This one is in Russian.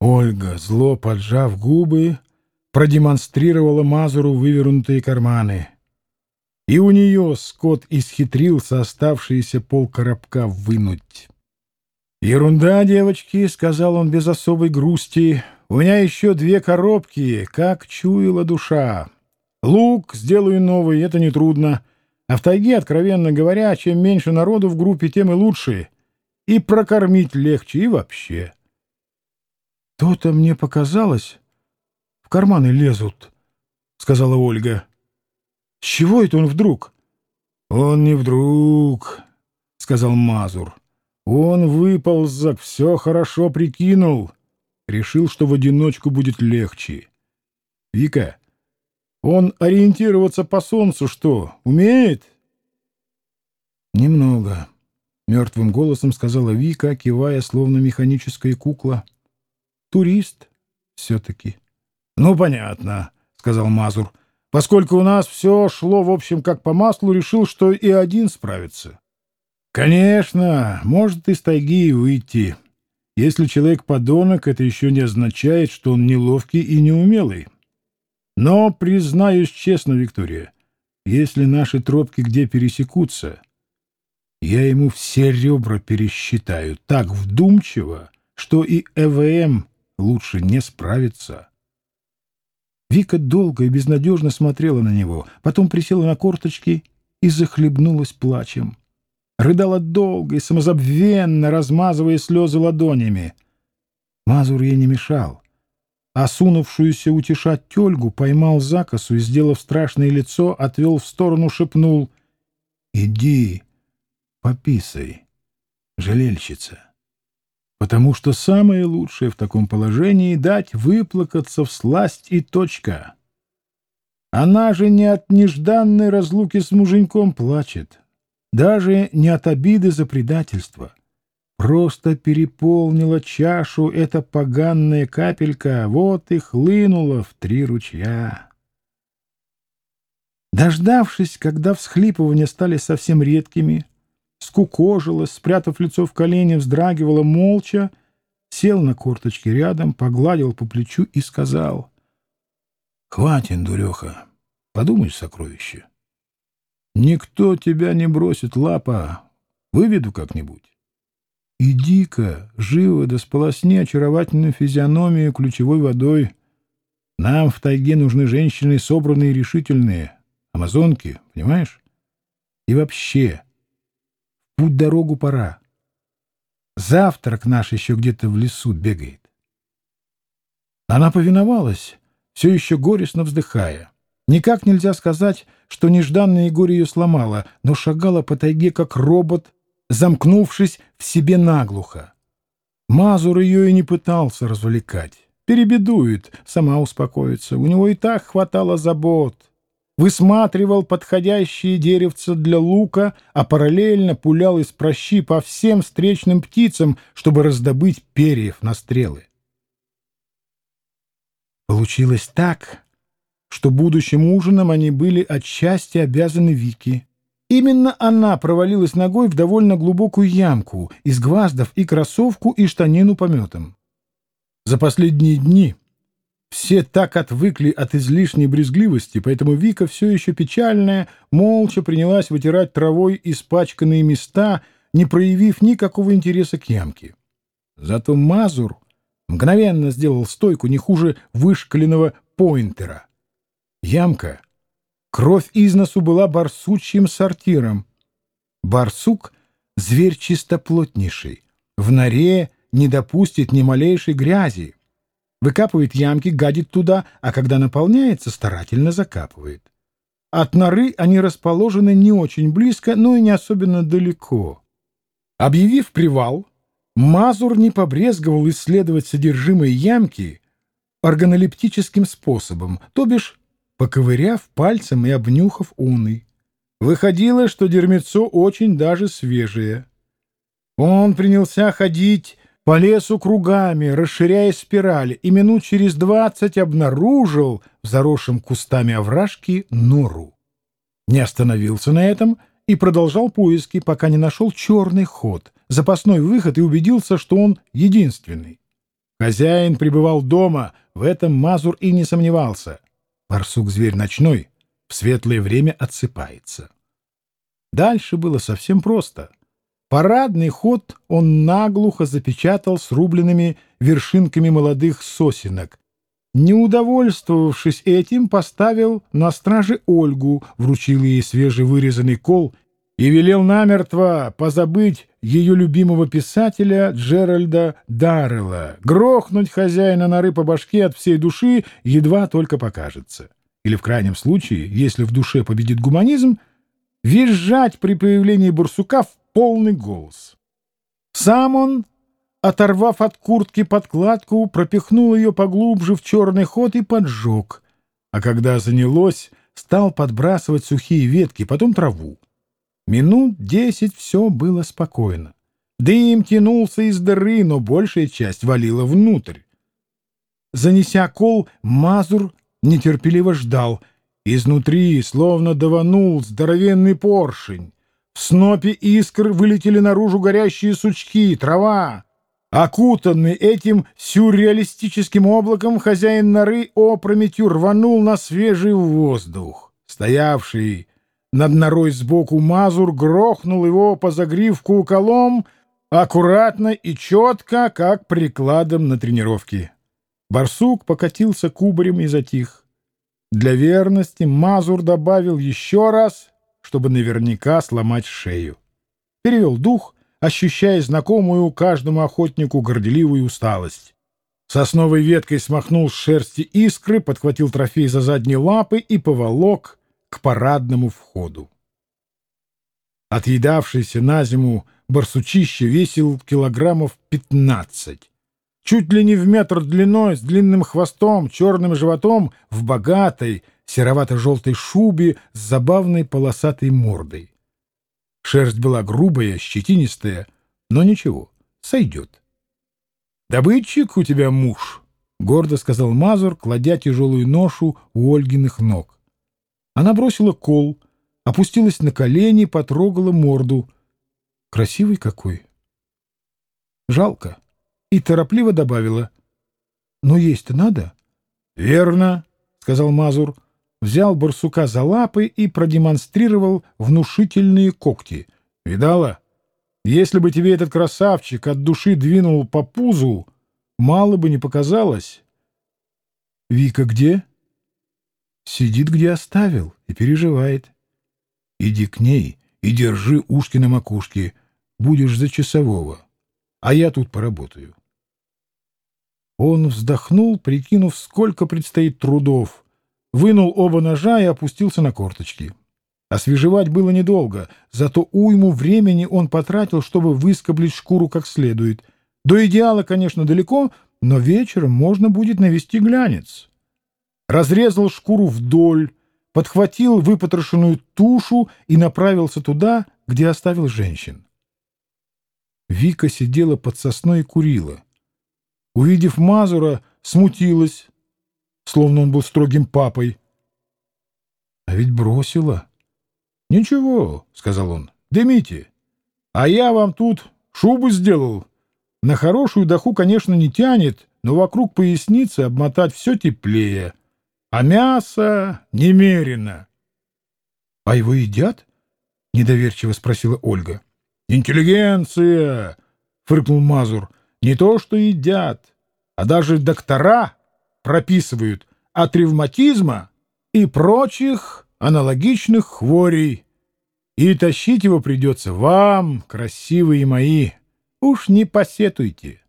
Ольга, зло поджав губы, продемонстрировала Мазуру вывернутые карманы. И у нее Скотт исхитрился оставшиеся полкоробка вынуть. «Ерунда, девочки», — сказал он без особой грусти, — «у меня еще две коробки, как чуяла душа. Лук сделаю новый, это нетрудно. А в тайге, откровенно говоря, чем меньше народу в группе, тем и лучше. И прокормить легче, и вообще». «То-то мне показалось, в карманы лезут», — сказала Ольга. «С чего это он вдруг?» «Он не вдруг», — сказал Мазур. Он выползок, все хорошо прикинул. Решил, что в одиночку будет легче. Вика, он ориентироваться по солнцу что, умеет? Немного, — мертвым голосом сказала Вика, кивая, словно механическая кукла. Турист все-таки. Ну, понятно, — сказал Мазур. Поскольку у нас все шло, в общем, как по маслу, решил, что и один справится. Конечно, может из тайги и выйти. Если человек подонок, это еще не означает, что он неловкий и неумелый. Но, признаюсь честно, Виктория, если наши тропки где пересекутся, я ему все ребра пересчитаю так вдумчиво, что и ЭВМ лучше не справится. Вика долго и безнадежно смотрела на него, потом присела на корточки и захлебнулась плачем рыдала долго и самозабвенно, размазывая слезы ладонями. Мазур ей не мешал. Осунувшуюся утешать тельгу поймал за косу и, сделав страшное лицо, отвел в сторону, шепнул «Иди, пописай, жалельщица» потому что самое лучшее в таком положении — дать выплакаться в сласть и точка. Она же не от нежданной разлуки с муженьком плачет, даже не от обиды за предательство. Просто переполнила чашу эта поганная капелька, вот и хлынула в три ручья. Дождавшись, когда всхлипывания стали совсем редкими, скукожилась, спрятав лицо в колени, вздрагивала молча, сел на корточки рядом, погладил по плечу и сказал, «Хватит, дуреха, подумай, сокровище, Никто тебя не бросит, лапа. Выведу как-нибудь. Иди-ка, живо да сполосни очаровательную физиономию ключевой водой. Нам в тайге нужны женщины собранные и решительные. Амазонки, понимаешь? И вообще, путь дорогу пора. Завтрак наш еще где-то в лесу бегает. Она повиновалась, все еще горестно вздыхая. Никак нельзя сказать, что нежданное горе ее сломало, но шагала по тайге, как робот, замкнувшись в себе наглухо. Мазур ее и не пытался развлекать. Перебедует, сама успокоится. У него и так хватало забот. Высматривал подходящие деревца для лука, а параллельно пулял из прощи по всем встречным птицам, чтобы раздобыть перьев на стрелы. Получилось так, что будущим ужином они были отчасти обязаны Вике. Именно она провалилась ногой в довольно глубокую ямку, из гвоздов и кроссовку, и штанину пометом. За последние дни все так отвыкли от излишней брезгливости, поэтому Вика, все еще печальная, молча принялась вытирать травой испачканные места, не проявив никакого интереса к ямке. Зато Мазур мгновенно сделал стойку не хуже вышкаленного поинтера — Ямка. Кровь из носу была барсучьим сортиром. Барсук — зверь чистоплотнейший. В норе не допустит ни малейшей грязи. Выкапывает ямки, гадит туда, а когда наполняется, старательно закапывает. От норы они расположены не очень близко, но и не особенно далеко. Объявив привал, Мазур не побрезговал исследовать содержимое ямки органолептическим способом, то бишь поковыряв пальцем и обнюхав уны. Выходило, что дерьмецо очень даже свежее. Он принялся ходить по лесу кругами, расширяя спирали, и минут через двадцать обнаружил в заросшем кустами овражки нору. Не остановился на этом и продолжал поиски, пока не нашел черный ход, запасной выход и убедился, что он единственный. Хозяин пребывал дома, в этом Мазур и не сомневался. Барсук-зверь ночной в светлое время отсыпается. Дальше было совсем просто. Парадный ход он наглухо запечатал срубленными вершинками молодых сосенок. Не удовольствовавшись этим, поставил на страже Ольгу, вручил ей свежевырезанный кол и велел намертво позабыть ее любимого писателя Джеральда Даррелла, грохнуть хозяина норы по башке от всей души едва только покажется. Или, в крайнем случае, если в душе победит гуманизм, визжать при появлении барсука в полный голос. Сам он, оторвав от куртки подкладку, пропихнул ее поглубже в черный ход и поджег, а когда занялось, стал подбрасывать сухие ветки, потом траву. Минут десять все было спокойно. Дым тянулся из дыры, но большая часть валила внутрь. Занеся кол, Мазур нетерпеливо ждал. Изнутри словно даванул здоровенный поршень. В снопе искр вылетели наружу горящие сучки, трава. Окутанный этим сюрреалистическим облаком, хозяин норы опрометью рванул на свежий воздух. Стоявший над норой сбоку Мазур грохнул его по загривку колом аккуратно и четко, как прикладом на тренировке. Барсук покатился кубарем и затих. Для верности Мазур добавил еще раз, чтобы наверняка сломать шею. Перевел дух, ощущая знакомую каждому охотнику горделивую усталость. Сосновой веткой смахнул с шерсти искры, подхватил трофей за задние лапы и поволок к парадному входу. Отъедавшийся на зиму барсучище весил килограммов пятнадцать. Чуть ли не в метр длиной, с длинным хвостом, черным животом, в богатой, серовато-желтой шубе с забавной полосатой мордой. Шерсть была грубая, щетинистая, но ничего, сойдет. «Добытчик у тебя муж», — гордо сказал Мазур, кладя тяжелую ношу у Ольгиных ног. Она бросила кол, опустилась на колени, потрогала морду. Красивый какой. Жалко. И торопливо добавила. Но есть-то надо. Верно, сказал Мазур. Взял барсука за лапы и продемонстрировал внушительные когти. Видала? Если бы тебе этот красавчик от души двинул по пузу, мало бы не показалось. Вика где? Сидит, где оставил, и переживает. Иди к ней и держи ушки на макушке. Будешь за часового. А я тут поработаю. Он вздохнул, прикинув, сколько предстоит трудов. Вынул оба ножа и опустился на корточки. Освежевать было недолго, зато уйму времени он потратил, чтобы выскоблить шкуру как следует. До идеала, конечно, далеко, но вечером можно будет навести глянец разрезал шкуру вдоль, подхватил выпотрошенную тушу и направился туда, где оставил женщин. Вика сидела под сосной и курила. Увидев Мазура, смутилась, словно он был строгим папой. А ведь бросила. — Ничего, — сказал он, — дымите. А я вам тут шубу сделал. На хорошую доху, конечно, не тянет, но вокруг поясницы обмотать все теплее. — а мясо немерено. — А его едят? — недоверчиво спросила Ольга. — Интеллигенция! — фыркнул Мазур. — Не то что едят, а даже доктора прописывают от ревматизма и прочих аналогичных хворей. И тащить его придется вам, красивые мои. Уж не посетуйте.